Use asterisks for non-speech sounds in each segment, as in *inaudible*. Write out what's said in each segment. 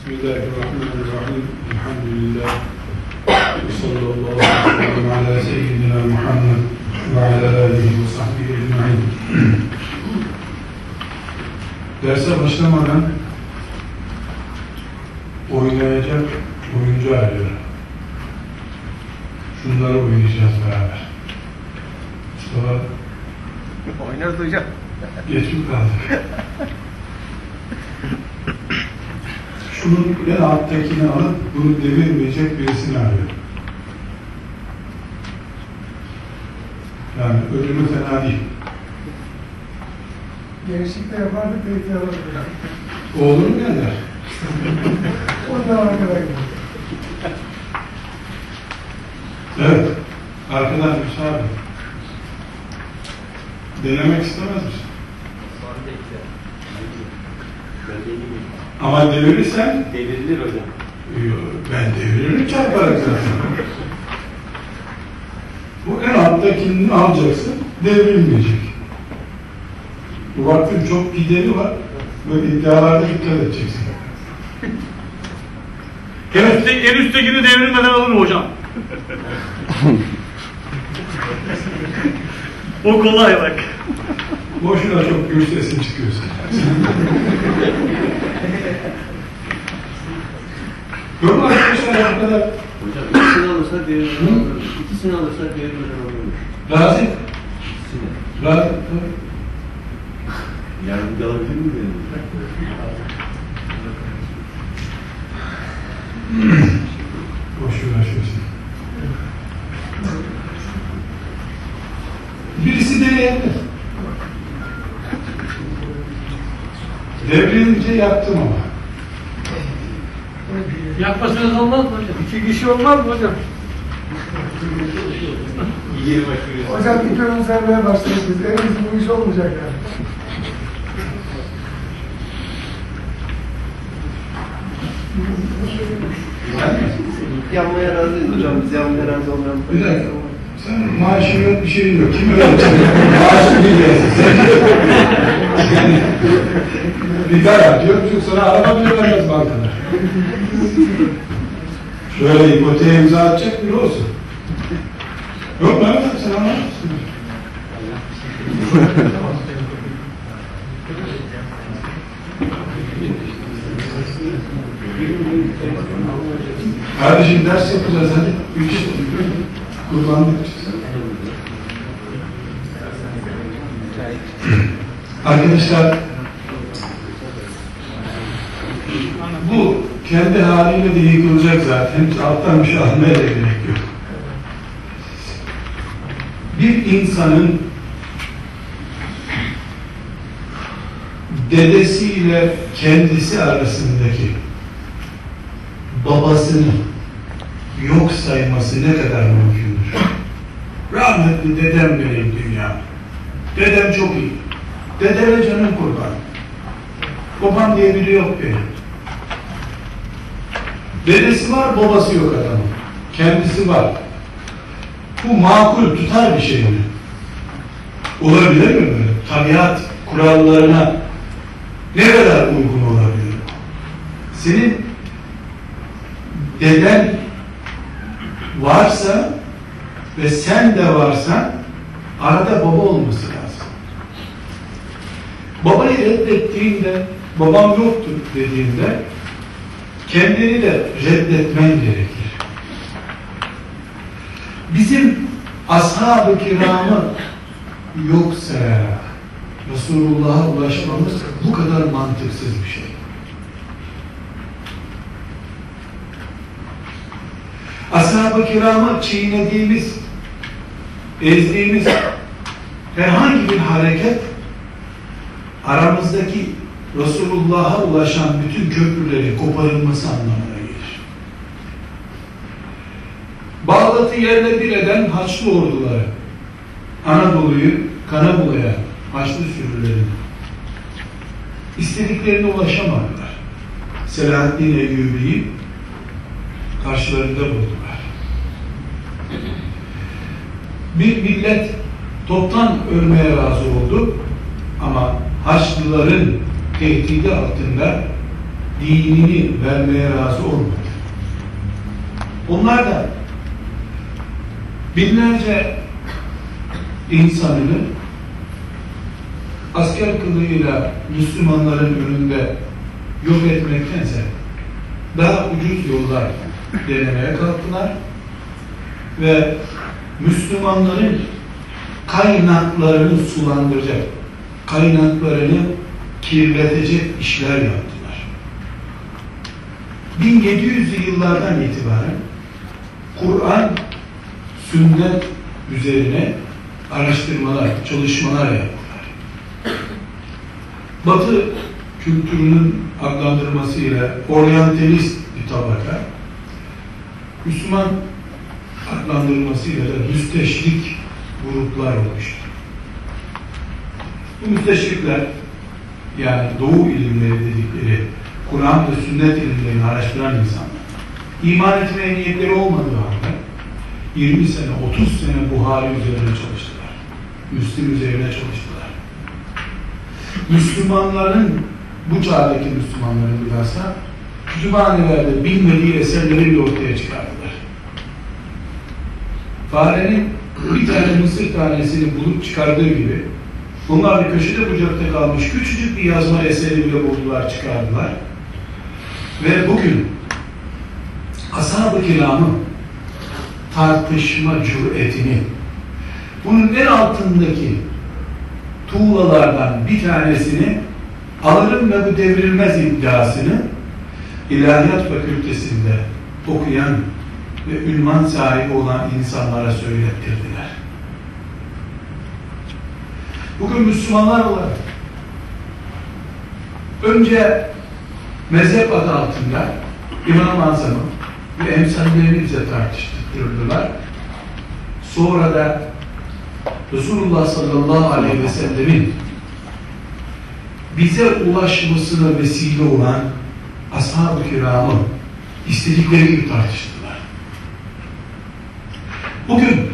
Bismillahirrahmanirrahim. Elhamdülillah. Sallallahu aleyhi ve sellem ala seyyidina Muhammed ve ala alihi ve sahbihi ecma'in. Derse başlamadan oynayacak oyuncu arıyorum. Şunları oynayacağız beraber. Mustafa. Oynarız hocam. Geçim kaldı. *laughs* Şunun en alttakini alıp bunu devirmeyecek birisini arıyorum. Yani ölümü fena değil. Gençlikte yapardık da ihtiyar olurdu. Oğlum ne der? Ondan arkada gidiyor. Evet. Arkadan müsaade. Denemek istemez misin? Ama devirirsen Devrilir hocam. Yo, Ben deviririm çarparak zaten. Bu en alttakini alacaksın, devrilmeyecek. Bu vaktin çok gideri var. Böyle iddialarda dikkat edeceksin. *laughs* En, üstte, en üsttekini devrilmeden alırım hocam. *laughs* o kolay bak. Boşuna çok gür sesin çıkıyor *laughs* senin. Yok mu arkadaşlar bu kadar Hocam ikisini alırsak devrilir alırız. İkisini alırsak devrilir alırız. razı? İkisini. Razı. Yardımcı alabilir miyim benim? Boş uğraşıyorsun. Birisi deneyebilir. Devrilince yaptım ama. Yakmasanız olmaz mı hocam? İki kişi olmaz mı hocam? Hocam ilk önce sermeye başladık biz. Elimizde bu iş olmayacak yani. Yanmaya razıyız hocam. Biz yanmaya razı olmayalım. Bir dakika. Sen maaşın yok, bir şeyin yok. Kim öğretecek? Maaşın biliyorsun. Sen yani karar diyor, çünkü sana araba bile vermez bankada. Şöyle ipoteğe imza atacak biri olsun. Yok abi sen anlamazsın. Kardeşim ders yapacağız hadi. Üç Arkadaşlar bu kendi haliyle de yıkılacak zaten. Alttan bir şey almaya da gerek yok. Bir insanın dedesiyle kendisi arasındaki babasını yok sayması ne kadar mümkündür? Rahmetli dedem benim dünya. Dedem çok iyi. Dedeme canım kurban. Babam diye biri yok benim. Dedesi var, babası yok adamın. Kendisi var. Bu makul, tutar bir şey mi? Olabilir mi böyle? Tabiat kurallarına ne kadar uygun olabilir? Senin deden varsa ve sen de varsa arada baba olması lazım. Babayı reddettiğinde babam yoktur dediğinde kendini de reddetmen gerekir. Bizim ashab-ı kiramı yok sayarak Resulullah'a ulaşmamız bu kadar mantıksız bir şey. Ashab-ı kiramı çiğnediğimiz, ezdiğimiz herhangi bir hareket aramızdaki Resulullah'a ulaşan bütün köprüleri koparılması anlamına gelir. Bağdat'ı yerle bir eden Haçlı orduları, Anadolu'yu kana Haçlı sürülerin istediklerine ulaşamadılar. Selahaddin Eyyubi'yi karşılarında buldular. Bir millet toptan ölmeye razı oldu ama Haçlıların tehdidi altında dinini vermeye razı olmadı. Onlar da binlerce insanını asker kılığıyla Müslümanların önünde yok etmektense daha ucuz yollar denemeye kalktılar ve Müslümanların kaynaklarını sulandıracak, kaynaklarını kirletecek işler yaptılar. 1700'lü yıllardan itibaren Kur'an, sünnet üzerine araştırmalar, çalışmalar yaptılar. Batı kültürünün adlandırmasıyla oryantalist bir tabaka, Müslüman adlandırmasıyla da müsteşrik gruplar oluştu. Bu müsteşrikler yani Doğu ilimleri dedikleri Kur'an ve sünnet ilimlerini araştıran insanlar iman etmeye niyetleri olmadığı halde 20 sene, 30 sene Buhari üzerine çalıştılar. Müslim üzerine çalıştılar. Müslümanların bu çağdaki Müslümanların bilhassa kütüphanelerde bilmediği eserleri bile ortaya çıkardılar. Farenin bir tane mısır tanesini bulup çıkardığı gibi bunlar bir köşede bucakta kalmış küçücük bir yazma eseri bile buldular, çıkardılar. Ve bugün ashab-ı kiramın tartışma cüretini bunun en altındaki tuğlalardan bir tanesini alırım ve bu devrilmez iddiasını İlahiyat Fakültesinde okuyan ve ünvan sahibi olan insanlara söylettirdiler. Bugün Müslümanlar olarak önce mezhep adı altında İmam-ı Azam'ı ve emsallerini bize tartıştırdılar. Sonra da Resulullah sallallahu aleyhi ve sellemin bize ulaşmasına vesile olan ashab-ı kiramı istedikleri gibi tartıştılar. Bugün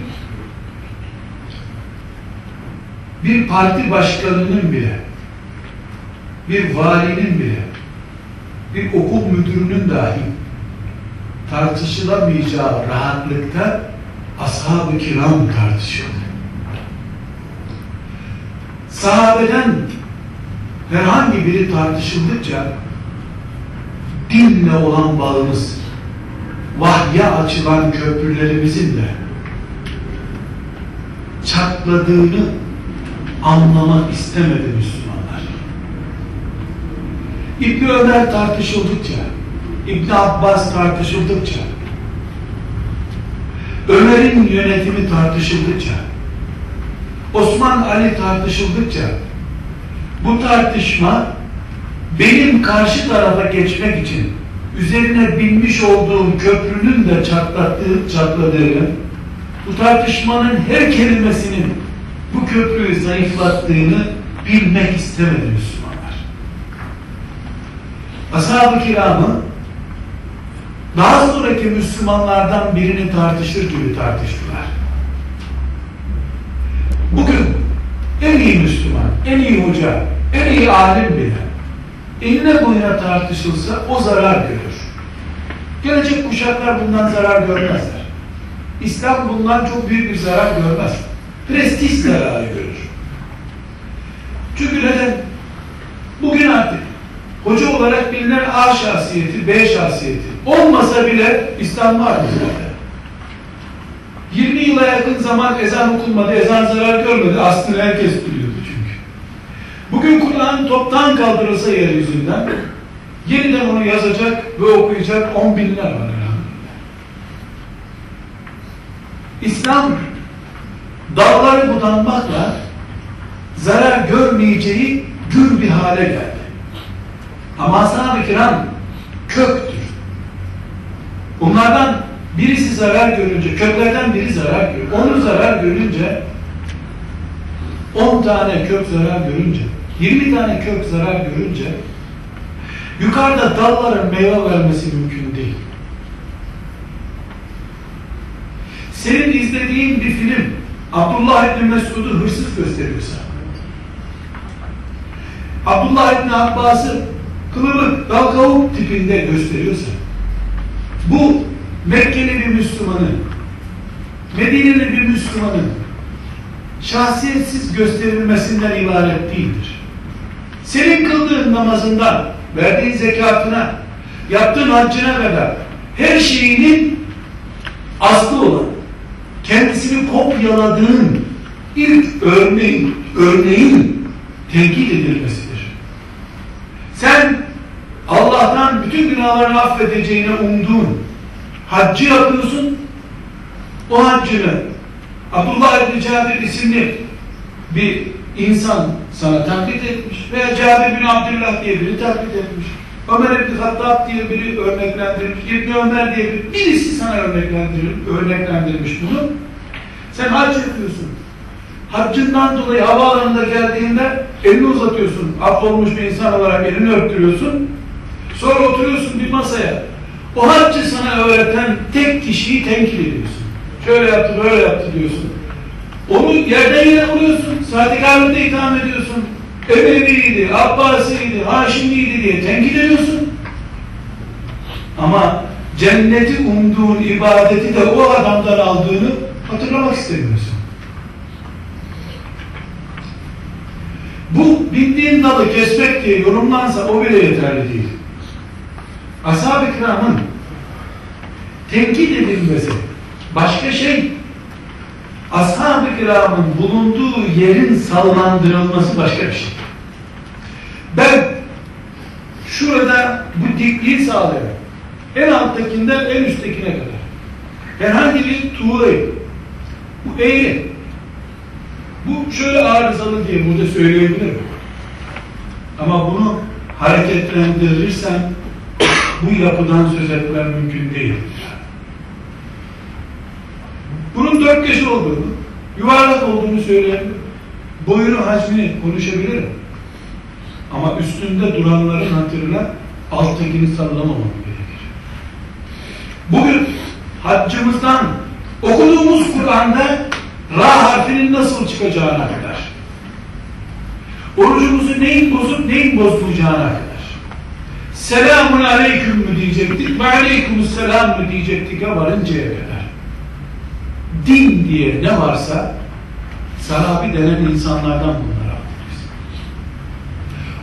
bir parti başkanının bile bir valinin bile bir okul müdürünün dahi tartışılamayacağı rahatlıkta ashab-ı kiram tartışıldı. Sahabeden herhangi biri tartışıldıkça dinle olan bağımız, vahye açılan köprülerimizin de çatladığını anlamak istemedi Müslümanlar. İbni Ömer tartışıldıkça, İbni Abbas tartışıldıkça, Ömer'in yönetimi tartışıldıkça, Osman Ali tartışıldıkça, bu tartışma benim karşı tarafa geçmek için üzerine binmiş olduğum köprünün de çatlattığı, çatladığını, bu tartışmanın her kelimesinin bu köprüyü zayıflattığını bilmek istemedi Müslümanlar. Ashab-ı kiramı daha sonraki Müslümanlardan birini tartışır gibi tartıştılar. Bugün en iyi Müslüman, en iyi hoca, en iyi alim bile eline boyuna tartışılsa o zarar görür. Gelecek kuşaklar bundan zarar görmezler. İslam bundan çok büyük bir zarar görmez. Prestij zararı görür. Çünkü neden? Bugün artık hoca olarak bilinen A şahsiyeti, B şahsiyeti olmasa bile İslam var bizlerde. 20 yıla yakın zaman ezan okunmadı, ezan zarar görmedi. Aslında herkes biliyordu çünkü. Bugün Kur'an toptan kaldırılsa yeryüzünden yeniden onu yazacak ve okuyacak on binler var elhamdülillah. İslam dağları budanmakla zarar görmeyeceği gür bir hale geldi. Ama ashab-ı kiram köktür. Bunlardan birisi zarar görünce, köklerden biri zarar görüyor. Onu zarar görünce 10 tane kök zarar görünce, 20 tane kök zarar görünce yukarıda dalların meyve vermesi mümkün değil. Senin izlediğin bir film Abdullah İbni Mesud'u hırsız gösteriyor sana. Abdullah İbni Abbas'ı kılıbık, dal kavuk tipinde gösteriyorsa, bu Mekkeli bir Müslümanın, Medineli bir Müslümanın şahsiyetsiz gösterilmesinden ibaret değildir. Senin kıldığın namazından, verdiğin zekatına, yaptığın haccına kadar her şeyinin aslı olan, kendisini kopyaladığın ilk örneğin, örneğin tenkit edilmesidir. Sen Allah'tan bütün günahlarını affedeceğine umduğun haccı yapıyorsun, o haccını Abdullah İbni Cabir isimli bir insan sana taklit etmiş veya Cabir bin Abdullah diye biri taklit etmiş. Ömer İbni Hattab diye biri örneklendirmiş. İbni Ömer diye biri, birisi sana örneklendirmiş, örneklendirmiş bunu. Sen hac yapıyorsun. Haccından dolayı havaalanında geldiğinde elini uzatıyorsun. Affolmuş bir insan olarak elini öptürüyorsun. Sonra oturuyorsun bir masaya. O haccı sana öğreten tek kişiyi tenkit ediyorsun. Şöyle yaptı, böyle yaptı diyorsun. Onu yerden yere vuruyorsun. Sadık Ahmet'e itham ediyorsun. Emevi'ydi, Abbasi'ydi, Haşimi'ydi diye tenkit ediyorsun. Ama cenneti umduğun ibadeti de o adamdan aldığını hatırlamak istemiyorsun. Bu bindiğin dalı kesmek diye yorumlansa o bile yeterli değil. Ashab-ı kiramın tenkit edilmesi başka şey ashab-ı kiramın bulunduğu yerin sallandırılması başka bir şey. Ben şurada bu dikliği sağlayarak en alttakinden en üsttekine kadar herhangi bir tuğlayı bu eğri bu şöyle arızalı diye burada söyleyebilirim. Ama bunu hareketlendirirsem bu yapıdan söz etmem mümkün değil. Bunun dört köşe olduğunu, yuvarlak olduğunu söyleyebilirim. Boyunu, hacmini konuşabilirim. Ama üstünde duranların hatırına alttakini sallamamam gerekir. Bugün haccımızdan okuduğumuz Kur'an'da Ra harfinin nasıl çıkacağına kadar. Orucumuzu neyin bozup neyin bozmayacağına kadar. Selamun aleyküm mü diyecektik, ve aleykümselam mı diyecektik varıncaya kadar. Din diye ne varsa sahabi denen insanlardan bunları alıyoruz.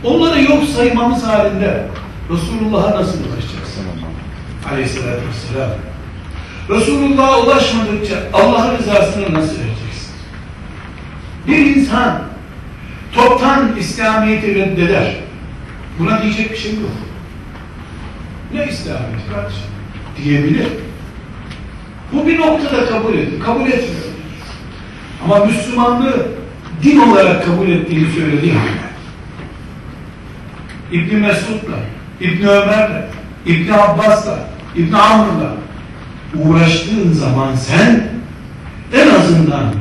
Onları yok saymamız halinde Resulullah'a nasıl ulaşacağız? Aleyhisselatü Vesselam. Resulullah'a ulaşmadıkça Allah'ın rızasını nasıl vereceksin? Bir insan toptan İslamiyet'i reddeder. Buna diyecek bir şey yok. Ne İslamiyet kardeşim? Diyebilir. Bu bir noktada kabul edilir. Kabul etmiyor. Ama Müslümanlığı din olarak kabul ettiğini söylediğim İbn Mesud'la, İbn Ömer'le, İbn Abbas'la, İbn Amr'la uğraştığın zaman sen en azından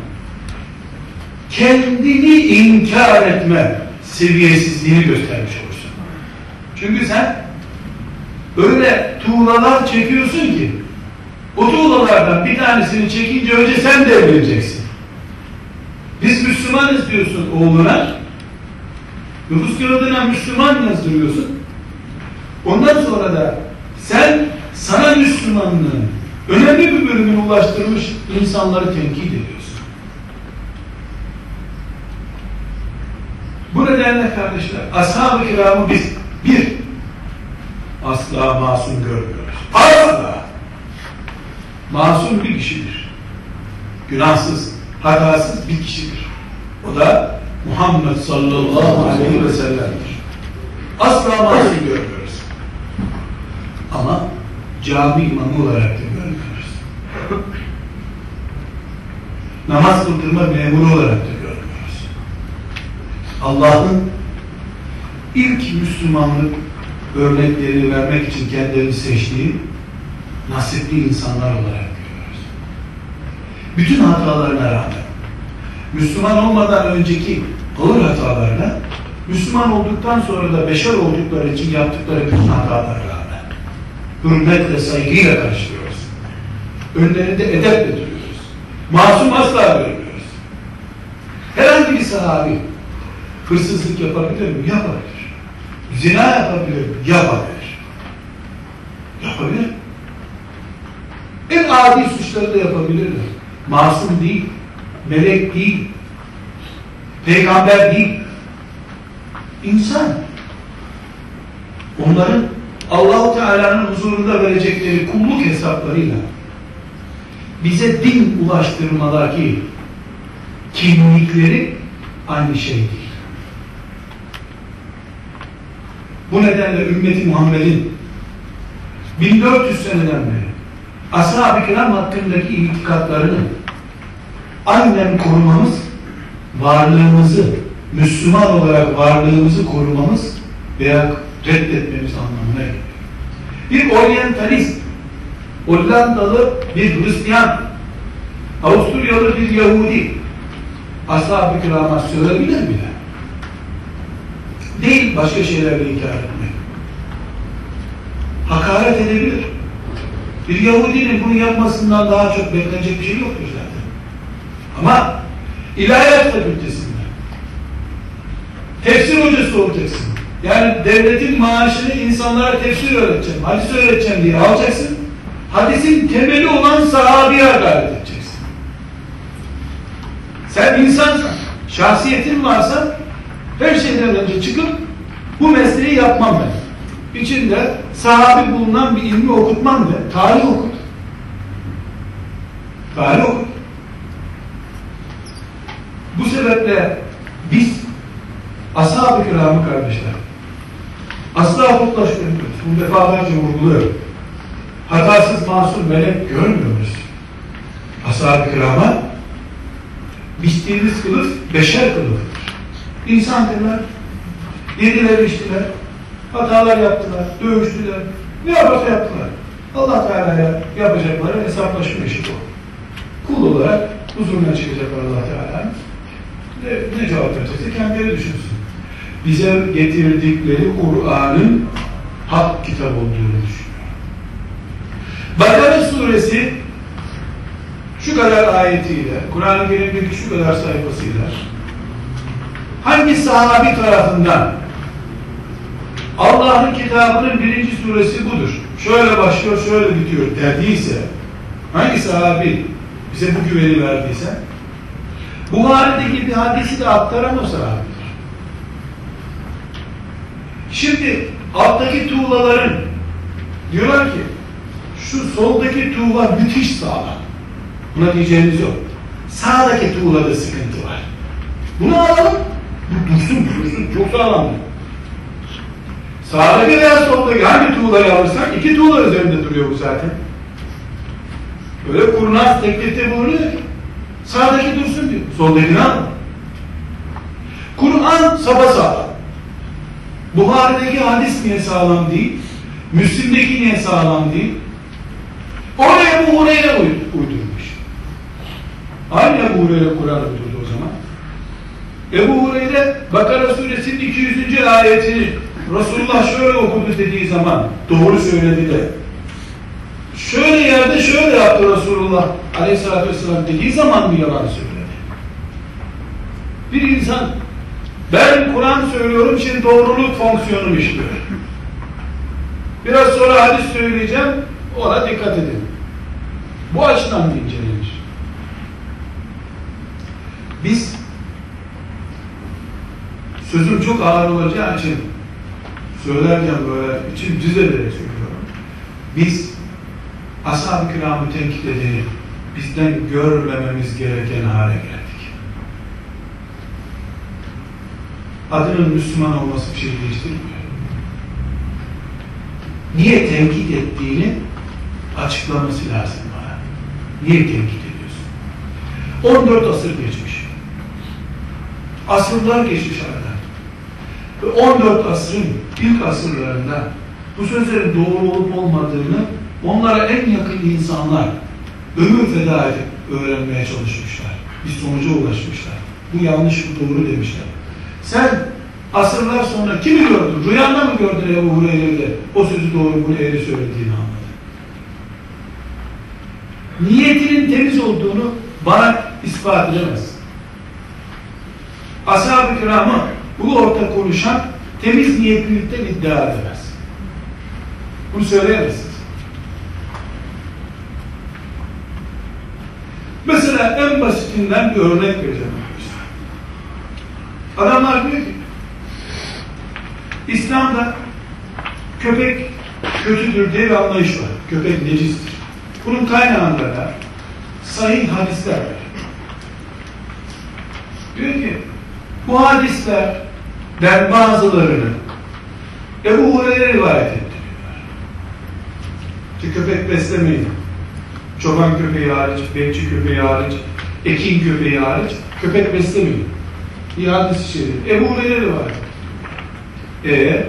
kendini inkar etme seviyesizliğini göstermiş olursun. Çünkü sen öyle tuğlalar çekiyorsun ki o tuğlalardan bir tanesini çekince önce sen devrileceksin. Biz Müslümanız diyorsun oğluna. Nüfus kağıdına Müslüman yazdırıyorsun. Ondan sonra da sen sana Müslümanlığın önemli bir bölümünü ulaştırmış insanları tenkit ediyorsun. Bu nedenle kardeşler, ashab-ı kiramı biz bir, asla masum görmüyoruz. Asla! Masum bir kişidir. Günahsız, hatasız bir kişidir. O da Muhammed sallallahu aleyhi ve sellem'dir. Asla masum görmüyoruz. Ama cami imamı olarak da görmüyoruz. Namaz kıldırma memuru olarak da görmüyoruz. Allah'ın ilk Müslümanlık örneklerini vermek için kendilerini seçtiği nasipli insanlar olarak görüyoruz. Bütün hatalarına rağmen Müslüman olmadan önceki ağır hatalarına Müslüman olduktan sonra da beşer oldukları için yaptıkları bütün hatalara rağmen hürmetle, saygıyla karşılıyoruz. Önlerinde edeple duruyoruz. Masum asla görmüyoruz. Herhangi bir sahabi hırsızlık yapabilir mi? Yapabilir. Zina yapabilir. Yapabilir. Yapabilir. En adi suçları da yapabilirler. Masum değil. Melek değil. Peygamber değil. İnsan. Onların Allahu Teala'nın huzurunda verecekleri kulluk hesaplarıyla bize din ulaştırmadaki kimlikleri aynı şey değil. Bu nedenle ümmeti Muhammed'in 1400 seneden beri ashab-ı kiram hakkındaki itikatlarını aynen korumamız, varlığımızı, Müslüman olarak varlığımızı korumamız veya reddetmemiz anlamına geliyor. Bir oryantalist, Hollandalı bir Hristiyan, Avusturyalı bir Yahudi, ashab-ı kirama söyleyebilir mi? Değil başka şeylerle inkar etmek. Hakaret edebilir. Bir Yahudinin bunu yapmasından daha çok beklenecek bir şey yoktur zaten. Ama ilahiyat fakültesinde tefsir hocası olacaksın. Yani devletin maaşını insanlara tefsir öğreteceğim, hadis öğreteceğim diye alacaksın. Hadisin temeli olan sahabeye hakaret edeceksin. Sen insansan, şahsiyetin varsa her şeyden önce çıkıp bu mesleği yapmam ben. İçinde sahabi bulunan bir ilmi okutmam ben. Tarih okut. Tarih okut. Bu sebeple biz ashab-ı kiramı kardeşler asla kutlaşmıyoruz. Bu defalarca vurguluyorum. Hatasız masum melek görmüyoruz. Ashab-ı kirama biçtiğiniz kılıf beşer kılıftır. İnsandırlar. Yediler içtiler. Hatalar yaptılar. Dövüştüler. Ne yaparsa yaptılar. Allah Teala'ya yapacakları hesaplaşma işi bu. Kul olarak huzuruna çıkacak Allah Teala. Ne, ne cevap verecekse kendileri düşünsün. Bize getirdikleri Kur'an'ın hak kitap olduğunu düşünüyor. Bakara suresi şu kadar ayetiyle, Kur'an-ı Kerim'deki şu kadar sayfasıyla hangi sahabi tarafından Allah'ın kitabının birinci suresi budur. Şöyle başlıyor, şöyle bitiyor derdiyse hangi sahabi bize bu güveni verdiyse Buhari'deki bir hadisi de aktaran o sahabidir. Şimdi alttaki tuğlaların diyorlar ki şu soldaki tuğla müthiş sağlam. Buna diyeceğimiz yok. Sağdaki tuğlada sıkıntı var. Bunu alalım. Bu dursun dursun çok sağlam. Sağdaki veya soldaki hangi tuğlayı alırsak iki tuğla üzerinde duruyor bu zaten. Böyle kurnaz teklifte bulunuyor ki sağdaki dursun diyor. Soldakini al. Kur'an sapasağlam. Buhari'deki hadis niye sağlam değil? Müslim'deki niye sağlam değil? Oraya bu Hureyre uydurmuş. Aynı Ebu Hureyre Kur'an uydurdu o zaman. Ebu Hureyre Bakara suresinin 200. ayetini Resulullah şöyle okudu dediği zaman doğru söyledi de şöyle yerde şöyle yaptı Resulullah aleyhissalatü vesselam dediği zaman mı yalan söyledi? Bir insan ben Kur'an söylüyorum şimdi doğruluk fonksiyonum işliyor. Biraz sonra hadis söyleyeceğim ona dikkat edin. Bu açıdan incelenir? Biz sözüm çok ağır olacağı için söylerken böyle içim düzelerek söylüyorum. Biz ashab-ı kiramı tenkit edip bizden görmememiz gereken hale geldik. Adının Müslüman olması bir şey değiştirmiyor. Niye tenkit ettiğini açıklaması lazım bana. Niye tenkit ediyorsun? 14 asır geçmiş. Asırlar geçmiş arada. Ve 14 asrın ilk asırlarında bu sözlerin doğru olup olmadığını onlara en yakın insanlar ömür feda edip öğrenmeye çalışmışlar. Bir sonuca ulaşmışlar. Bu yanlış, bu doğru demişler. Sen asırlar sonra kimi gördün? Rüyanda mı gördün Ebu Hureyre'de o sözü doğru bunu eğri söylediğini anladın? Niyetinin temiz olduğunu bana ispat edemez. Ashab-ı kiramı bu orta konuşan temiz niyetlilikten iddia edemez. Bunu söyleyemezsiniz. Mesela en basitinden bir örnek vereceğim. Adamlar diyor ki İslam'da köpek kötüdür diye bir anlayış var. Köpek necistir. Bunun kaynağında da sahih hadisler var. Diyor ki bu hadislerden bazılarını Ebu Hureyre rivayet ettiriyorlar. Köpek beslemeyin. Çoban köpeği hariç, bekçi köpeği hariç, ekin köpeği hariç köpek beslemeyin. Bir hadis-i şerif. Ebu Hureyre rivayet. Ee,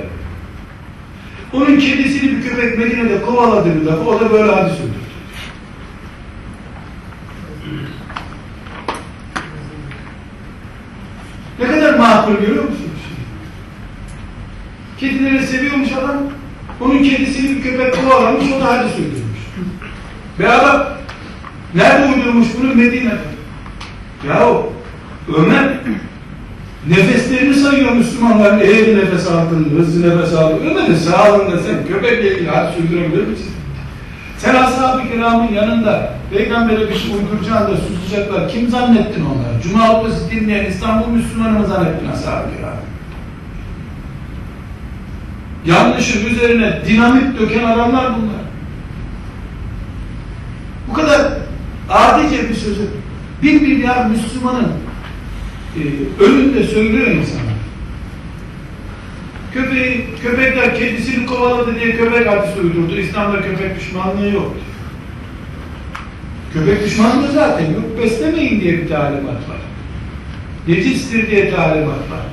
onun kedisini bir köpek Medine'de kovaladığında o da böyle hadis öldürdü. Makul görüyor musunuz? Kedileri seviyormuş adam. Onun kedisini bir köpek kovalamış, o da hadis uydurmuş. Ve adam nerede uydurmuş bunu? Medine'de. Yahu Ömer nefeslerini sayıyor Müslümanların eğri nefes aldın, hızlı nefes aldın. Ömer'in sağlığında sen köpekle ilgili hadis uydurabilir misin? Sen ashab-ı kiramın yanında peygambere bir şey uyduracağını da susacaklar. Kim zannettin onları? Cuma hutbesi dinleyen İstanbul Müslümanı mı zannettin ashab-ı kiramı? Yanlışın üzerine dinamit döken adamlar bunlar. Bu kadar adice bir sözü bir milyar Müslümanın e, önünde söylüyor insanlar. Köpeği, köpekler kedisini kovaladı diye köpek hadisi uydurdu. İslam'da köpek düşmanlığı yok. Köpek düşmanlığı zaten yok. Beslemeyin diye bir talimat var. Necistir diye talimat var.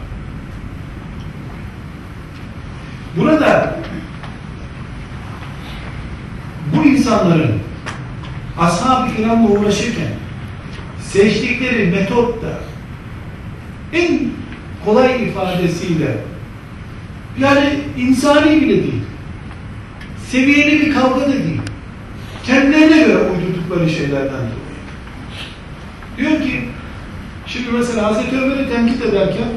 Burada bu insanların ashab-ı kiramla uğraşırken seçtikleri metot da en kolay ifadesiyle yani insani bile değil. Seviyeli bir kavga da değil. Kendilerine göre uydurdukları şeylerden dolayı. Diyor ki şimdi mesela Hazreti Ömer'i tenkit ederken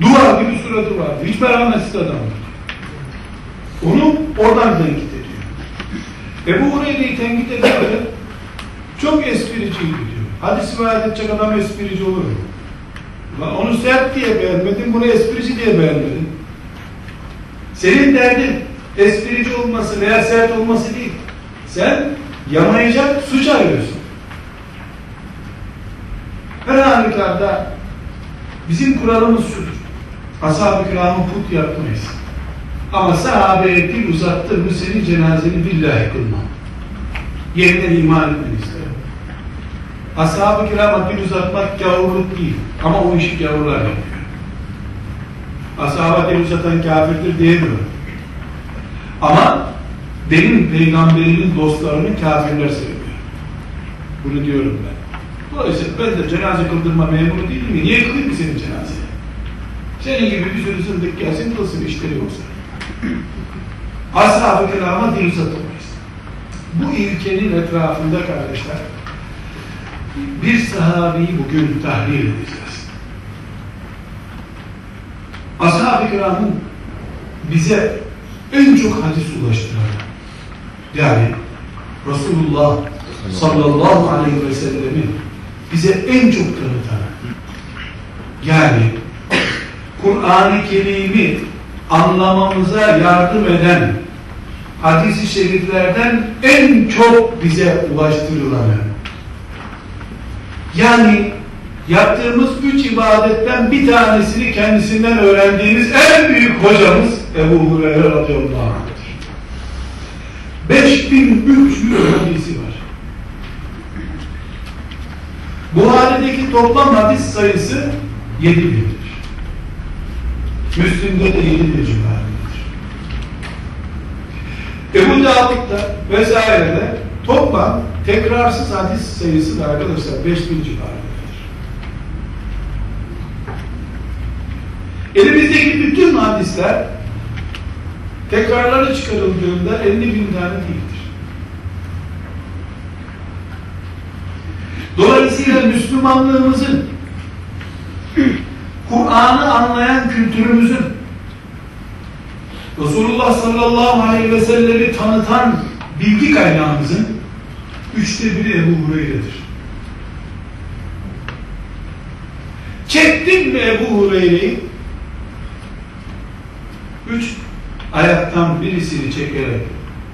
duvar gibi suratı vardı. Hiç merhametsiz adamdı. Onu oradan tenkit ediyor. Ebu Hureyre'yi tenkit ederken çok espriciydi diyor. Hadis rivayet edecek adam esprici olur mu? Lan onu sert diye beğenmedin, bunu esprici diye beğenmedin. Senin derdin esprici olması veya sert olması değil. Sen yamayacak suç arıyorsun. Her halükarda bizim kuralımız şudur. Ashab-ı kiramı put yapmayız. Ama sahabeye dil uzattır mı senin cenazeni billahi kılmam. Yeniden iman etmeni isterim. Ashab-ı kirama dil uzatmak gavurluk değil. Ama o işi gavurlar yapıyor. Ashaba dil uzatan kafirdir diyemiyorum. Ama benim peygamberimin dostlarını kafirler seviyor. Bunu diyorum ben. Dolayısıyla ben de cenaze kıldırma memuru değilim mi? Niye kılayım ki senin cenazeni? Senin gibi bir sürü zındık gelsin kılsın işleri yoksa. Ashab-ı kirama dil uzatamayız. Bu ilkenin etrafında kardeşler bir sahabeyi bugün tahlil edeceğiz. Ashab-ı kiramın bize en çok hadis ulaştıran yani Resulullah sallallahu aleyhi ve sellemi bize en çok tanıtan yani Kur'an-ı Kerim'i anlamamıza yardım eden hadis-i şeriflerden en çok bize ulaştırılanı yani yaptığımız üç ibadetten bir tanesini kendisinden öğrendiğimiz en büyük hocamız Ebu Hureyre radıyallahu anh'tır. 5300 hadisi var. Buhari'deki toplam hadis sayısı 7000'dir. Müslim'de de 7000 civarındadır. Ebu Davud'da vesairede toplam tekrarsız hadis sayısı da arkadaşlar 5000 civarındadır. Elimizdeki bütün hadisler tekrarları çıkarıldığında 50 bin tane değildir. Dolayısıyla Müslümanlığımızın Kur'an'ı anlayan kültürümüzün Resulullah sallallahu aleyhi ve sellem'i tanıtan bilgi kaynağımızın üçte biri Ebu Hureyre'dir. Çektin mi Ebu Hureyre'yi? Üç, ayaktan birisini çekerek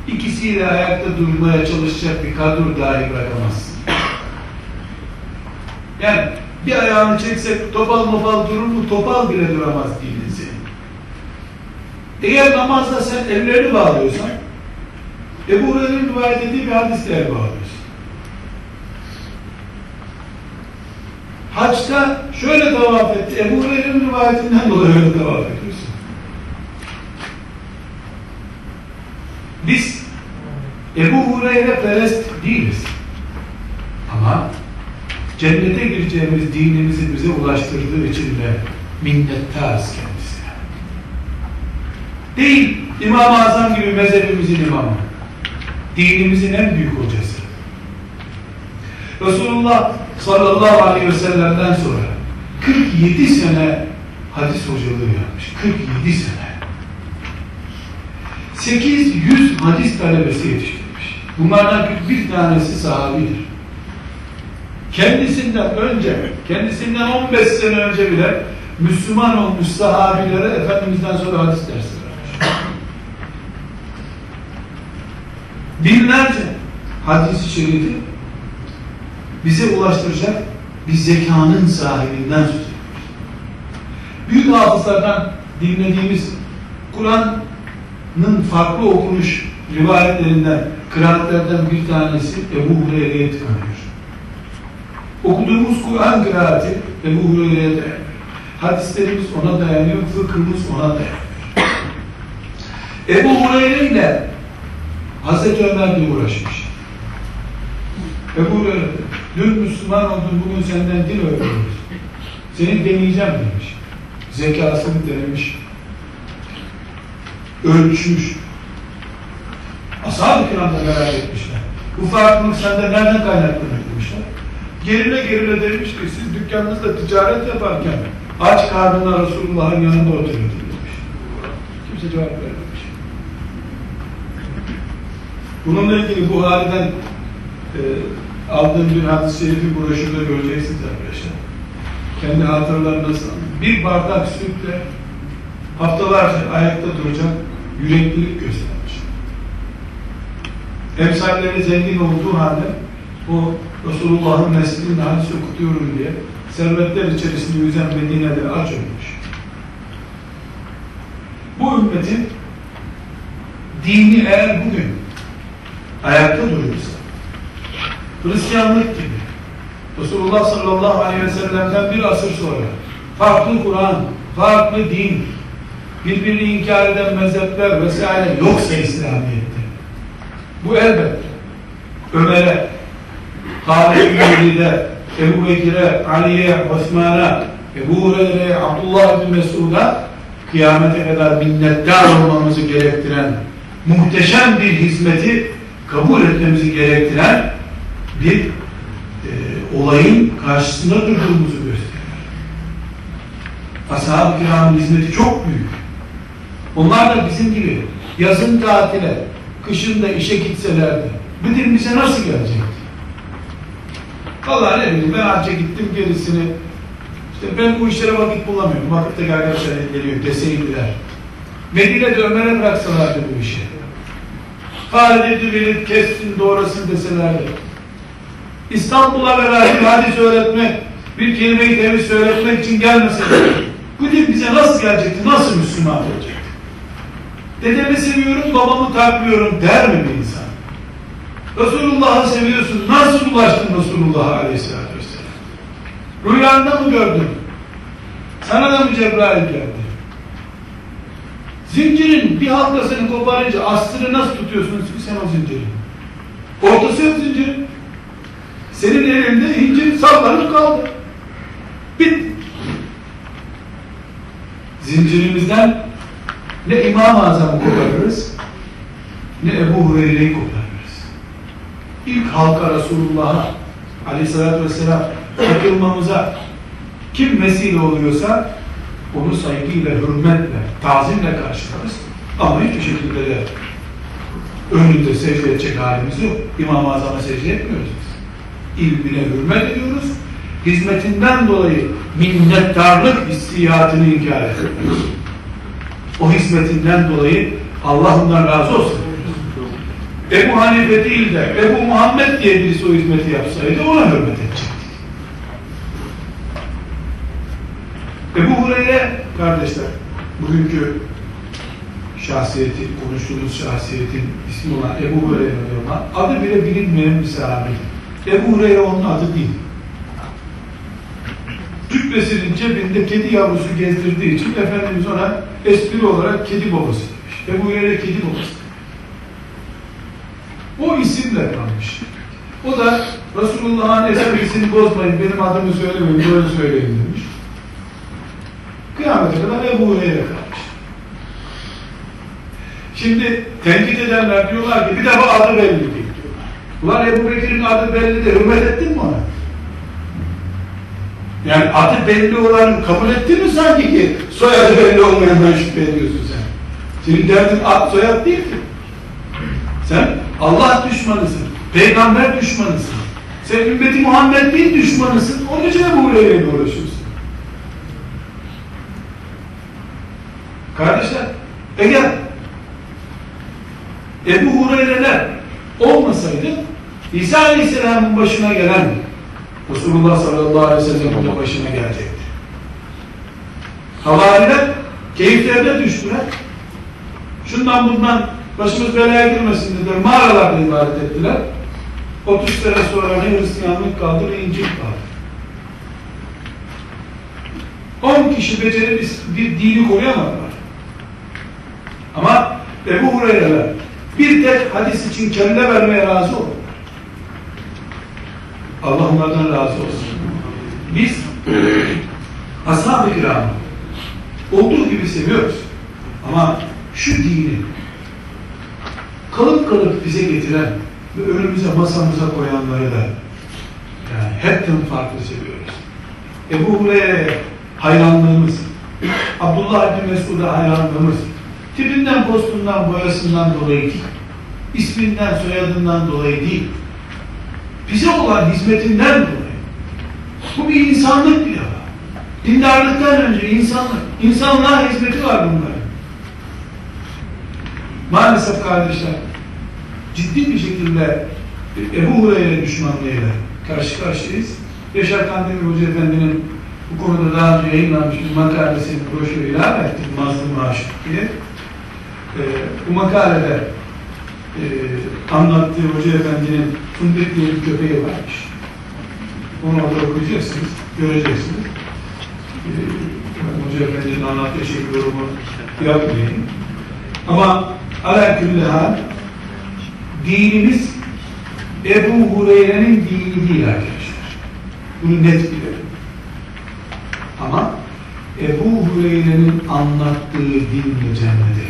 ikisiyle ayakta durmaya çalışacak bir kadro dahi bırakamazsın. Yani bir ayağını çeksek topal mopal durur mu? Topal bile duramaz dinin senin. Eğer namazda sen ellerini bağlıyorsan Ebu Hureyre'nin rivayet ettiği bir hadisle el Haçta şöyle tavaf etti. Ebu Hureyre'nin rivayetinden dolayı öyle tavaf ediyorsun. Biz Ebu Hureyre perest değiliz. Ama cennete gireceğimiz dinimizi bize ulaştırdığı için de minnettarız kendisine. Değil İmam-ı Azam gibi mezhebimizin imamı. Dinimizin en büyük hocası. Resulullah sallallahu aleyhi ve sellem'den sonra 47 sene hadis hocalığı yapmış. 47 sene. 800 hadis talebesi yetiştirmiş. Bunlardan bir tanesi sahabidir. Kendisinden önce, kendisinden 15 sene önce bile Müslüman olmuş sahabilere Efendimiz'den sonra hadis dersi vermiş. Binlerce hadisi şerifi bize ulaştıracak bir zekanın sahibinden söz ediyoruz. Büyük hafızlardan dinlediğimiz Kur'an'ın farklı okunuş rivayetlerinden, kıraatlerden bir tanesi Ebu Hureyre'ye tıkanıyor. Okuduğumuz Kur'an kıraati Ebu Hureyre'ye dayanıyor. Hadislerimiz ona dayanıyor, fıkhımız ona dayanıyor. Ebu Hureyre ile Hazreti Ömer de uğraşmış. Ebu Hureyre, dün Müslüman oldun, bugün senden din öğreniyoruz. Seni deneyeceğim demiş. Zekasını denemiş. Ölçmüş. Ashab-ı kiram da merak etmişler. Bu farklılık sende nereden kaynaklanıyor demişler. Gerile gerile demiş ki siz dükkanınızda ticaret yaparken aç karnına Resulullah'ın yanında oturuyordunuz demiş. Kimse cevap vermemiş. Bununla ilgili Buhari'den e, aldığım bir hadis-i şerifi broşürde göreceksiniz arkadaşlar. Kendi hatırlarını nasıl Bir bardak sütle haftalarca ayakta duracak yüreklilik göstermiş. Emsalleri zengin olduğu halde o Resulullah'ın neslinde hadis okutuyorum diye servetler içerisinde yüzen Medine'de aç olmuş. Bu ümmetin dini eğer bugün ayakta duruyorsa Hristiyanlık gibi Resulullah sallallahu aleyhi ve sellem'den bir asır sonra farklı Kur'an, farklı din, birbirini inkar eden mezhepler vesaire yoksa İslamiyet'te. Bu elbette Ömer'e, Halid-i Ebu Bekir'e, Ali'ye, Osman'a, Ebu Hureyre'ye, Abdullah bin Mesud'a kıyamete kadar minnettar olmamızı gerektiren muhteşem bir hizmeti kabul etmemizi gerektiren bir e, olayın karşısında durduğumuzu gösteriyor. Ashab-ı kiramın hizmeti çok büyük. Onlar da bizim gibi yazın tatile, kışın da işe gitselerdi. Din bize nasıl gelecekti? Vallahi ne bileyim ben hacca gittim gerisini işte ben bu işlere vakit bulamıyorum. Vakitte arkadaşlar geliyor deseydiler. Medine'de Ömer'e bıraksalardı bu işi. Halid-i kessin doğrasın deselerdi. İstanbul'a beraber hadis öğretmek, bir kelime-i tevhid söyletmek için gelmeseler. Bu din bize nasıl gelecekti? Nasıl Müslüman olacaktı? Dedemi seviyorum, babamı takmıyorum der mi bir insan? Resulullah'ı seviyorsun. Nasıl ulaştın Resulullah'a aleyhissalatü vesselam? Rüyanda mı gördün? Sana da mı Cebrail geldi? Zincirin bir halkasını koparınca aslını nasıl tutuyorsunuz ki sen o zincirin? Ortası yok zincirin. Senin elinde incir sallanıp kaldı. Bit. Zincirimizden ne İmam-ı Azam'ı koparırız, ne Ebu Hureyre'yi koparırız. İlk halka Resulullah'a aleyhissalatü vesselam takılmamıza kim vesile oluyorsa onu saygıyla, hürmetle, tazimle karşılarız. Ama hiçbir şekilde de önünde secde edecek halimiz yok. İmam-ı Azam'a secde etmiyoruz biz. İlmine hürmet ediyoruz. Hizmetinden dolayı minnettarlık hissiyatını inkar etmiyoruz. O hizmetinden dolayı Allah ondan razı olsun. Ebu Hanife değil de Ebu Muhammed diye birisi o hizmeti yapsaydı ona hürmet edecektik. Ebu Hureyre kardeşler bugünkü şahsiyeti, konuştuğumuz şahsiyetin ismi olan Ebu Hureyre. Adı bile bilinmeyen bir sahabe. Ebu Hureyre onun adı değil. Cübbesinin cebinde kedi yavrusu gezdirdiği için Efendimiz ona espri olarak kedi babası demiş. Ebu Hureyre kedi babası. O isimle kalmış. O da Resulullah'ın esprisini bozmayın, benim adımı söylemeyin, böyle söyleyin demiş. Kıyamete kadar Ebu Hureyre kalmış. Şimdi tenkit edenler diyorlar ki bir defa adı belli değil. Ulan Ebu Bekir'in adı belli de hürmet ettin mi ona? Yani adı belli olan kabul ettin mi sanki ki soyadı belli olmayandan şüphe ediyorsun sen? Senin derdin ad soyad değil ki. Sen Allah düşmanısın. Peygamber düşmanısın. Sen ümmeti Muhammed'in düşmanısın. Onun için Ebu Hureyre'yle uğraşıyorsun. Kardeşler, eğer Ebu Hureyre'ler olmasaydı İsa Aleyhisselam'ın başına gelen Resulullah sallallahu aleyhi ve sellem'in başına gelecekti. Havariler keyiflerine düştüler. Şundan bundan başımız belaya girmesin dediler. Mağaralarda ibadet ettiler. 30 sene sonra ne Hristiyanlık kaldı ne İncil kaldı. 10 kişi becerip bir dini koruyamadılar. Ama Ebu Hureyre'ler bir tek hadis için kelle vermeye razı oldular. Allah onlardan razı olsun. Biz ashab-ı kiramı olduğu gibi seviyoruz. Ama şu dini kalıp kalıp bize getiren ve önümüze masamıza koyanları da yani hepten farklı seviyoruz. Ebu Hureyre'ye hayranlığımız, Abdullah bin Mesud'a hayranlığımız, tipinden, postundan, boyasından dolayı değil, isminden, soyadından dolayı değil, bize olan hizmetinden dolayı. Bu bir insanlık bir defa. Dindarlıktan önce insanlık. İnsanlığa hizmeti var bunların. Maalesef kardeşler, ciddi bir şekilde Ebu Hureyre düşmanlığıyla karşı karşıyayız. Yaşar Kandemir Hoca Efendi'nin bu konuda daha önce yayınlanmış bir makalesini broşürü ilave ettik, Mazlum Aşık diye. Ee, bu makalede e, anlattığı Hoca Efendi'nin Fındık diye bir köpeği varmış. Onu orada okuyacaksınız, göreceksiniz. Ee, Hoca Efendi'nin anlattığı şey yorumu yapmayayım. Ama ala dinimiz Ebu Hureyre'nin dini değil arkadaşlar. Bunu net bilelim. Ama Ebu Hureyre'nin anlattığı dinle cennete.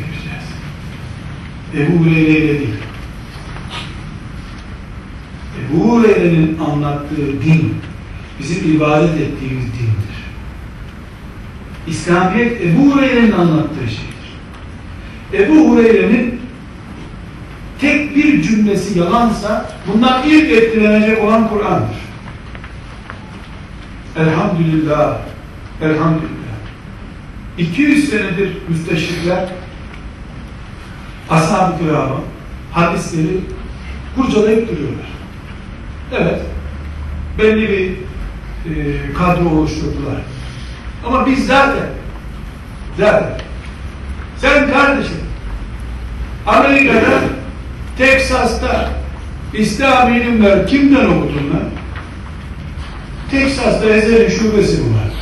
Ebu Hureyre'yle değil. Ebu Hureyre'nin anlattığı din bizim ibadet ettiğimiz dindir. İslamiyet Ebu Hureyre'nin anlattığı şeydir. Ebu Hureyre'nin tek bir cümlesi yalansa bundan ilk etkilenecek olan Kur'an'dır. Elhamdülillah, elhamdülillah. 200 senedir müsteşrikler ashab-ı kiramı, hadisleri kurcalayıp duruyorlar. Evet, belli bir e, kadro oluşturdular. Ama biz zaten, zaten, sen kardeşim, Amerika'da, Teksas'ta İslam ilimler kimden okudun lan? Teksas'ta Ezeli şubesi mi var?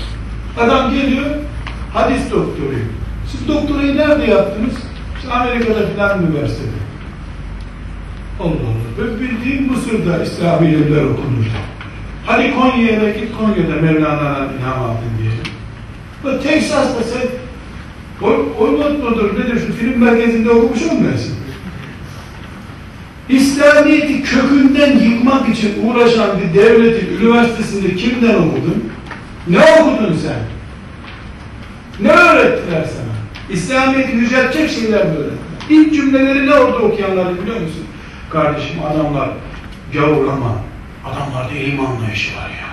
Adam geliyor, hadis doktoruyum. Siz doktorayı nerede yaptınız? Amerika'da filan üniversitede. Allah Allah. Ben bildiğim Mısır'da İslam ilimler okunur. Hadi Konya'ya git Konya'da Mevlana'dan ilham aldın diyelim. Bu Teksas'ta sen oy, oynat mıdır nedir şu film merkezinde okumuş olmuyorsun? İslamiyet'i kökünden yıkmak için uğraşan bir devletin üniversitesinde kimden okudun? Ne okudun sen? Ne öğrettiler sana? İslamiyet'i yüceltecek şeyler öğrettiler? İlk cümleleri ne orada okuyanları biliyor musun? Kardeşim adamlar gavur ama adamlarda ilim anlayışı var ya.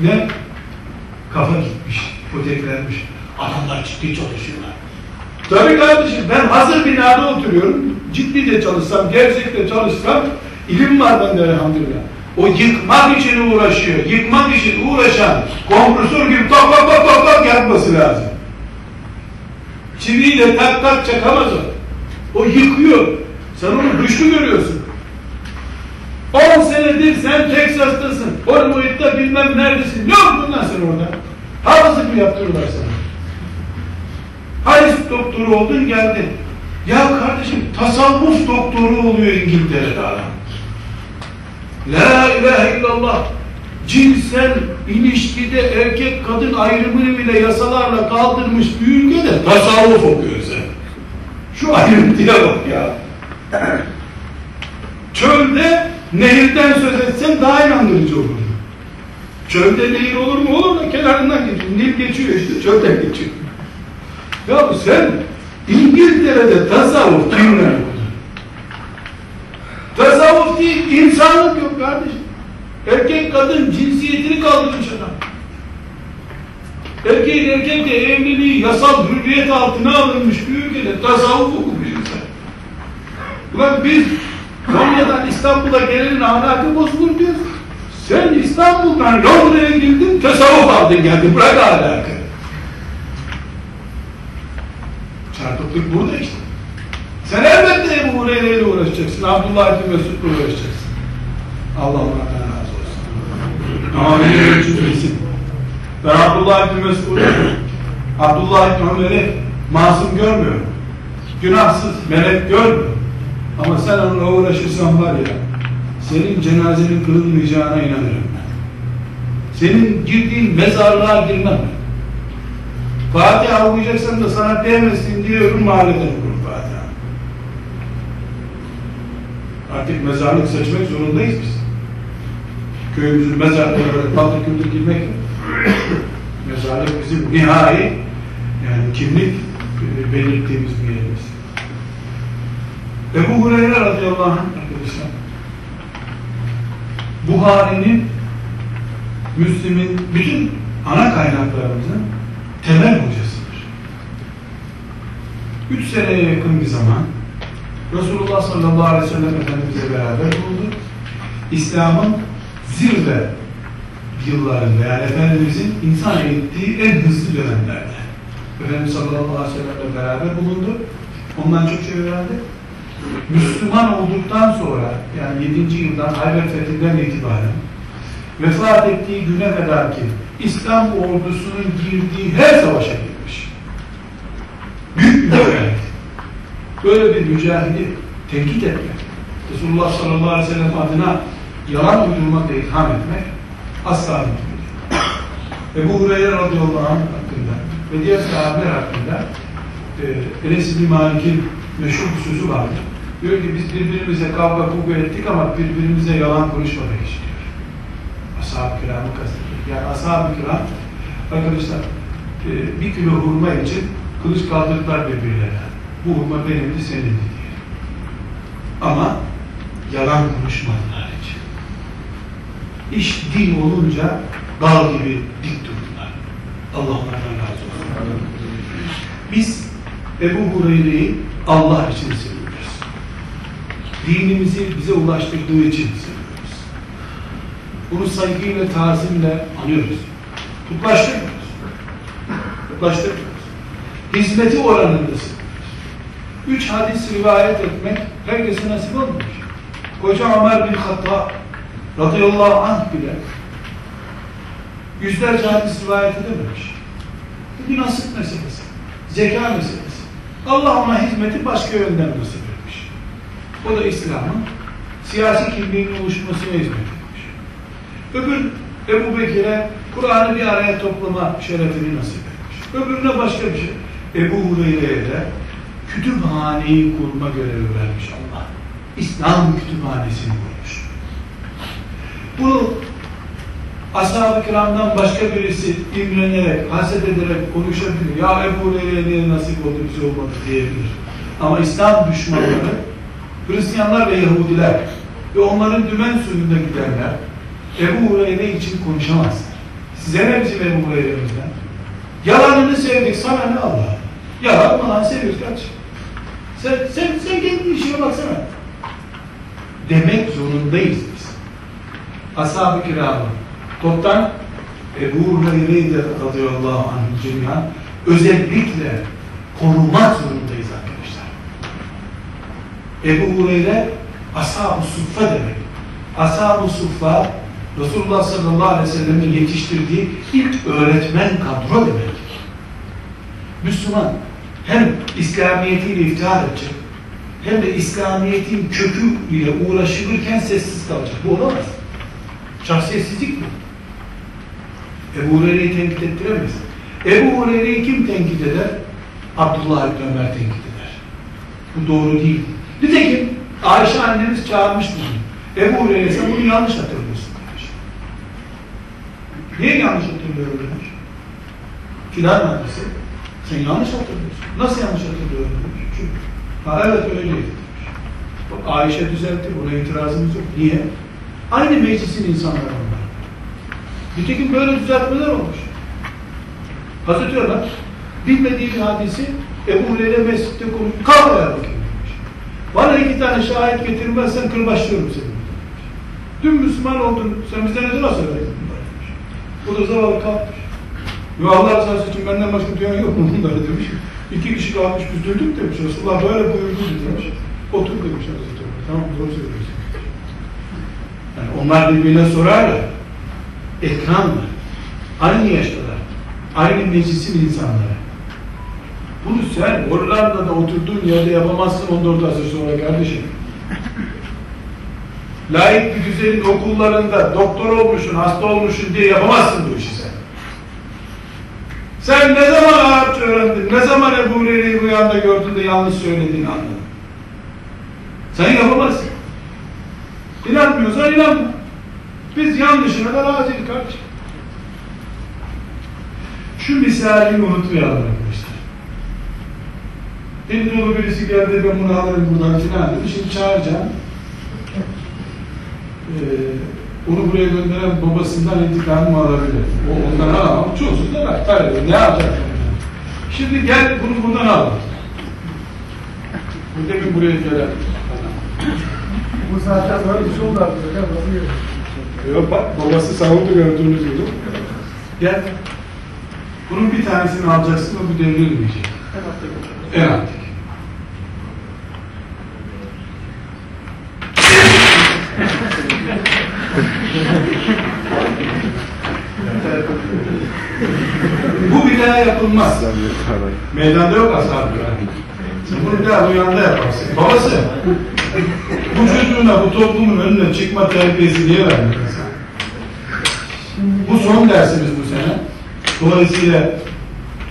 Ne? Kafa gitmiş, hipoteklenmiş. Adamlar ciddi çalışıyorlar. Tabii kardeşim ben hazır binada oturuyorum. Ciddi de çalışsam, gerçek de çalışsam ilim var bende elhamdülillah. O yıkmak için uğraşıyor. Yıkmak için uğraşan kompresör gibi tak tak tak tak tak yapması lazım. Çiviyi de tak tak çakamaz o. O yıkıyor. Sen onu güçlü görüyorsun. 10 senedir sen Teksas'tasın. Ormuit'te bilmem neredesin. Ne yaptın lan sen orada? Hafızlık mı yaptırırlar sana? Haris doktoru oldun geldin. Ya kardeşim tasavvuf doktoru oluyor İngiltere'de adam. La ilahe illallah. Cinsel ilişkide erkek kadın ayrımını bile yasalarla kaldırmış bir ülkede tasavvuf okuyor sen. Şu ayrıntıya bak ya. *clears throat* Çölde nehirden söz etsen daha inandırıcı olur. Çölde nehir olur mu? Olur da kenarından geçiyor. Nil geçiyor işte çölden geçiyor. Ya sen İngiltere'de tasavvuf kimler? Tasavvuf değil, insanlık yok kardeşim. Erkek kadın cinsiyetini kaldırmış adam. Erkek erkekle evliliği yasal hürriyet altına alınmış bir ülkede tasavvuf okumuş insan. Ulan biz Konya'dan İstanbul'a gelenin ahlakı bozulur diyoruz. Sen İstanbul'dan Londra'ya girdin, tasavvuf aldın geldin, bırak ahlakı. Çarpıklık burada işte. Sen elbette Ebu Hureyre ile uğraşacaksın, Abdullah bin Mesud'la uğraşacaksın. Allah onlardan beni ölçütmesin. Ben Abdullah bin Mesud'u, Abdullah bin Ömer'i masum görmüyorum. Günahsız, melek görmüyorum. Ama sen onunla uğraşırsan var ya, senin cenazenin kılınmayacağına inanırım ben. Senin girdiğin mezarlığa girmem ben. Fatiha okuyacaksan da sana değmesin diye öbür mahalleden okur Fatiha. Artık mezarlık seçmek zorundayız biz. Köyümüzün mezarlığı tatlı küldür girmek. *coughs* Mezarlık bizim nihai yani kimlik e, belirttiğimiz bir yerimiz. Ebu Hureyre radıyallahu anh arkadaşlar Buhari'nin Müslim'in bütün ana kaynaklarımızın temel hocasıdır. Üç seneye yakın bir zaman Resulullah sallallahu aleyhi ve sellem Efendimiz'e beraber bulundu. İslam'ın zirve yıllarında yani Efendimiz'in insan ettiği en hızlı dönemlerde. Efendimiz sallallahu aleyhi ve sellem'le beraber bulundu. Ondan çok şey öğrendi. Müslüman olduktan sonra yani 7. yıldan Hayber Fethi'nden itibaren vefat ettiği güne kadar ki İslam ordusunun girdiği her savaşa girmiş. Büyük mücahit. Böyle bir mücahidi tenkit etmek, Resulullah sallallahu aleyhi ve sellem adına yalan uydurmakla itham etmek asla mümkün. Ebu Hureyre radıyallahu anh hakkında ve diğer sahabeler hakkında e, Enes İbni Malik'in meşhur bir sözü vardır. Diyor ki biz birbirimize kavga kuvvet ettik ama birbirimize yalan konuşmadık hiç diyor. Ashab-ı kiramı kastediyor. Yani ashab-ı kiram arkadaşlar e, bir kilo hurma için kılıç kaldırdılar birbirlerine. Bu hurma benimdi senindi diye. Ama yalan konuşmadılar. İş din olunca dağ gibi dik durdular. Allah onlardan razı olsun. Biz Ebu Hureyre'yi Allah için seviyoruz. Dinimizi bize ulaştırdığı için seviyoruz. Bunu saygıyla, tazimle anıyoruz. Tutlaştırmıyoruz. Tutlaştırmıyoruz. Hizmeti oranında seviyoruz. Üç hadis rivayet etmek herkese nasip olmuyor. Koca Ömer bin Hattab radıyallahu anh bile yüzlerce hadis rivayet edememiş. Bu bir nasip meselesi. Zeka meselesi. Allah ona hizmeti başka yönden nasip etmiş. O da İslam'ın siyasi kimliğinin oluşmasına hizmet etmiş. Öbür Ebu Bekir'e Kur'an'ı bir araya toplama şerefini nasip etmiş. Öbürüne başka bir şey. Ebu Hureyre'ye de kütüphaneyi kurma görevi vermiş Allah. İslam kütüphanesini kurmuş. Bu ashab-ı kiramdan başka birisi imrenerek, haset ederek konuşabilir. Ya Ebu niye nasip oldu bize olmadı diyebilir. Ama İslam düşmanları, Hristiyanlar ve Yahudiler ve onların dümen suyunda gidenler Ebu Hureyre için konuşamazlar. Size ne bizim Ebu Hureyre'mizden? Yalanını sevdik, sana ne Allah? Yalan mı seviyoruz kaç? Sen, sen, sen kendi işine baksana. Demek zorundayız. Ashab-ı kiramı toptan Ebu Hureyre'yi de radıyallahu anh cemiyan özellikle korumak zorundayız arkadaşlar. Ebu Hureyre ashab-ı suffa demek. Ashab-ı suffa Resulullah sallallahu aleyhi ve sellem'in yetiştirdiği ilk öğretmen kadro demek. Müslüman hem İslamiyetiyle iftihar edecek hem de İslamiyet'in kökü ile uğraşılırken sessiz kalacak. Bu olamaz. Şahsiyetsizlik bu. Ebu Hureyre'yi tenkit ettiremez. Ebu Hureyre'yi kim tenkit eder? Abdullah İbni Ömer tenkit eder. Bu doğru değil. Nitekim Ayşe annemiz çağırmış bunu. Ebu Hureyre sen bunu yanlış hatırlıyorsun demiş. Niye yanlış hatırlıyorum demiş. Filan annesi. Sen yanlış hatırlıyorsun. Nasıl yanlış hatırlıyorum demiş. Çünkü, ha evet öyleydi demiş. Ayşe düzeltti. Buna itirazımız yok. Niye? Aynı meclisin insanları onlar. Nitekim böyle düzeltmeler olmuş. Hazreti Ömer bilmediği hadisi Ebu Hureyre mescitte konuş. Kalk ayağa demiş. Bana iki tane şahit getirmezsen kırbaçlıyorum seni. demiş. Dün Müslüman oldun. Sen neden söyledin bunları demiş. Bu da zavallı kalkmış. Yo Allah rızası için benden başka duyan yok mu bunları demiş. İki kişi kalmış biz duyduk demiş. Resulullah böyle buyurdu demiş. Otur demiş Hazreti Ömer. Tamam doğru söylüyorsun. Yani onlar birbirine sorarlar. Ekranlar. Aynı yaştalar. Aynı meclisin insanları. Bunu sen Hollanda'da oturduğun yerde yapamazsın 14 asır sonra kardeşim. Layık bir güzelin okullarında doktor olmuşsun, hasta olmuşsun diye yapamazsın bu işi sen. Sen ne zaman Arapça öğrendin, ne zaman Ebu Hureyre'yi rüyanda gördün de yanlış söylediğini anladın. Sen yapamazsın. İnanmıyorsan inanma. Biz yanlışına da razıyız kardeşim. Şu misali unutmayalım arkadaşlar. Deli dolu birisi geldi ben bunu alırım buradan filan dedi. Şimdi çağıracağım. Ee, onu buraya gönderen babasından intikamımı alabilir. O ondan alamam. Çocuk da bak. Tabii, ne yapacak? Şimdi gel bunu bundan al. Bu demin buraya gelen. Bu saatten sonra bir şey oldu artık. Nasıl geliyor? Yok bak babası savundu gördüğünüz gibi. Gel. Bunun bir tanesini alacaksın o bir devrilmeyecek. En antik. Bu bir daha yapılmaz. Meydanda yok Sen bunu bir daha rüyanda yaparsın. Babası, çocuğuna, bu toplumun önüne çıkma terbiyesi niye vermedin sen? Bu son dersimiz bu sene. Dolayısıyla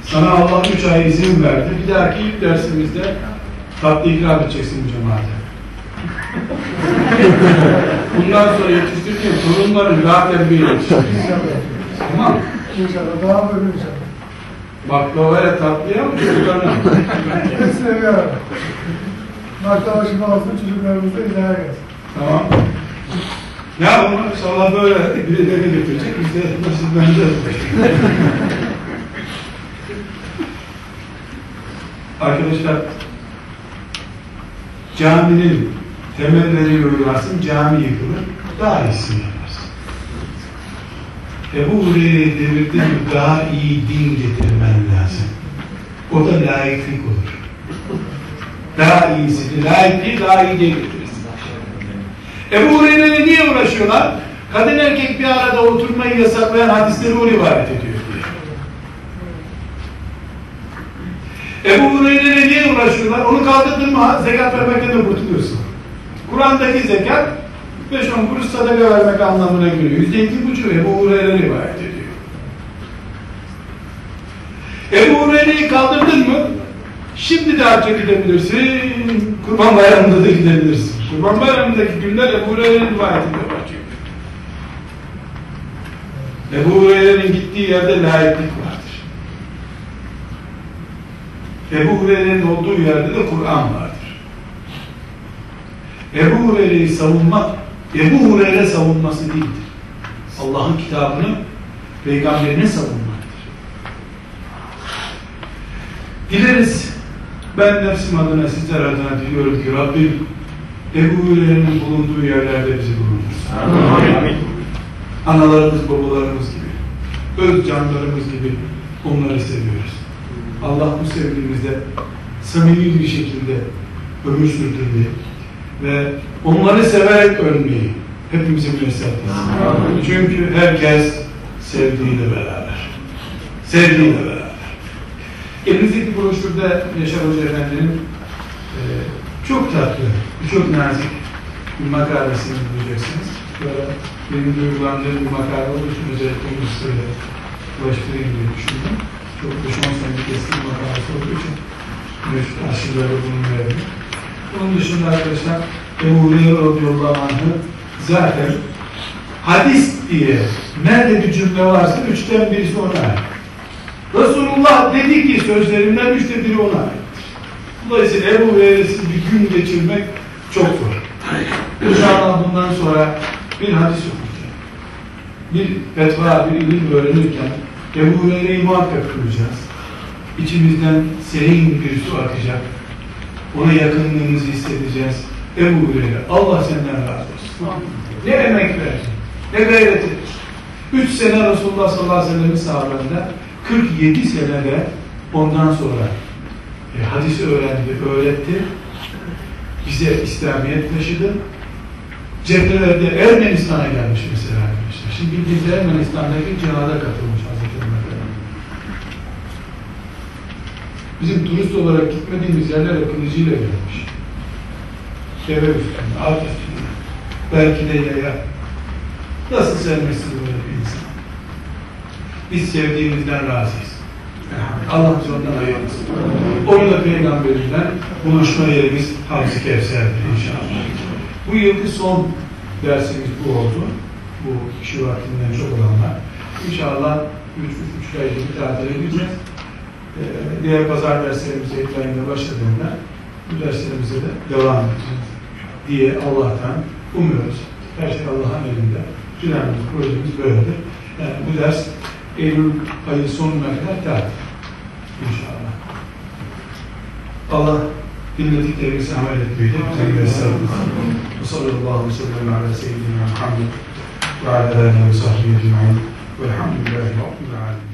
sana Allah üç ay izin verdi. Bir dahaki ilk dersimizde tatlı ikram edeceksin cemaate. *laughs* Bundan sonra yetiştirdiğin torunların daha terbiye yetiştireceksin. Tamam? İnşallah. Daha böyle inşallah. Baklavaya tatlıya mı çocuklarına? *laughs* Hepsine şifa olsun çocuklarımız da idare gelsin. Tamam. Ya onu inşallah böyle birileri getirecek. Biz de nasipleneceğiz. Arkadaşlar caminin temelleri yorulasın, cami yıkılır. Daha iyisini yaparsın. Ebu Hureyre'yi devirdin mi daha iyi din getirmen lazım. O da layıklık olur. Daha iyisini, layıklığı daha iyi diye getirirsin. Ebu Hureyre'yle niye uğraşıyorlar? Kadın erkek bir arada oturmayı yasaklayan hadisleri o rivayet ediyor diye. Ebu Hureyre'yle niye uğraşıyorlar? Onu kaldırdın mı zekat vermekten de kurtuluyorsun. Kur'an'daki zekat 5-10 kuruş sadaka vermek anlamına geliyor. Yüzde iki buçuk Ebu Hureyre rivayet ediyor. Ebu Hureyre'yi kaldırdın mı? Şimdi de hacca gidebilirsin. Kurban bayramında da gidebilirsin. Kurban bayramındaki günler Ebu Hureyre'nin rivayetinde var çünkü. gittiği yerde layıklık vardır. Ebu Hureyre'nin olduğu yerde de Kur'an vardır. Ebu Hureyre'yi savunmak, Ebu Hureyre savunması değildir. Allah'ın kitabını peygamberine savunmaktır. Dileriz, ben nefsim adına, sizler adına diliyorum ki Rabbim Ebu Hureyre'nin bulunduğu yerlerde bizi bulundursun. Amin. Analarımız, babalarımız gibi, öz canlarımız gibi onları seviyoruz. Allah bu sevgimizde samimi bir şekilde ömür sürdürmeyi ve onları severek ölmeyi hepimize müyesser etsin. Çünkü herkes sevdiğiyle beraber. Sevdiğiyle beraber. Elinizdeki broşürde Yaşar Hoca Efendi'nin e, çok tatlı, çok nazik bir makalesini bulacaksınız. Böyle benim duygulandığım bir makale olduğu için özellikle onu size ulaştırayım diye düşündüm. Çok 10 senelik eski bir makalesi olduğu için meşhur aşırıları bulunmayabilir. Onun dışında arkadaşlar Ebu Hureyre radıyallahu anh'ı zaten hadis diye nerede bir cümle varsa üçten birisi ona. Resulullah dedi ki sözlerinden üçte biri ona. Dolayısıyla Ebu Hureyre'siz bir gün geçirmek çok zor. İnşallah bundan sonra bir hadis okuyacağım. Bir fetva, bir ilim öğrenirken Ebu Hureyre'yi muhakkak kuracağız. İçimizden serin bir su akacak. Ona yakınlığımızı hissedeceğiz. Ebu Hureyre, Allah senden razı olsun. Ne emek verdin, ne gayret ettin. Üç sene Resulullah sallallahu aleyhi ve sellem'in sahabelerinde 47 senede ondan sonra e, hadisi öğrendi, öğretti. Bize İslamiyet taşıdı. Cephelerde Ermenistan'a gelmiş mesela arkadaşlar. Şimdi bildiğiniz Ermenistan'daki cihada katılmış Hazreti Ömer. Bizim turist olarak gitmediğimiz yerlere kılıcıyla gelmiş. Deve üstünde, at üstünde. Belki de yaya. Nasıl sevmesin böyle? Biz sevdiğimizden razıyız. Allah ondan ayırmasın. Onu da peygamberinden buluşma yerimiz Havz-ı Kevser'dir inşallah. Bu yılki son dersimiz bu oldu. Bu kişi vaktinden çok olanlar. İnşallah 3-3 ayda bir tatile gideceğiz. Ee, diğer pazar derslerimiz Eylül ayında başladığında bu derslerimize de devam edeceğiz diye Allah'tan umuyoruz. Her şey Allah'ın elinde. Planımız, projemiz böyledir. Yani bu ders Eylül sonuna kadar tatil. İnşallah. Allah dinlediklerimizi amel etmeyi de bize göstersin. Ve sallallahu aleyhi ve sellem ala seyyidina Muhammed ve ala aleyhi ve sahbihi ecma'in velhamdülillahi rabbil alemin.